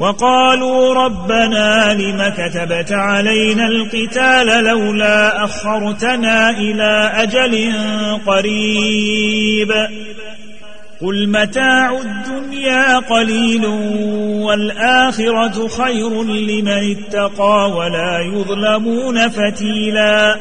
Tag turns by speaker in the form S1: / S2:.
S1: وقالوا ربنا لم كتبت علينا القتال لولا أخرتنا إلى أجل قريب. قل متاع الدنيا قليل والآخرة خير لمن اتقى ولا يظلمون فتيلاً.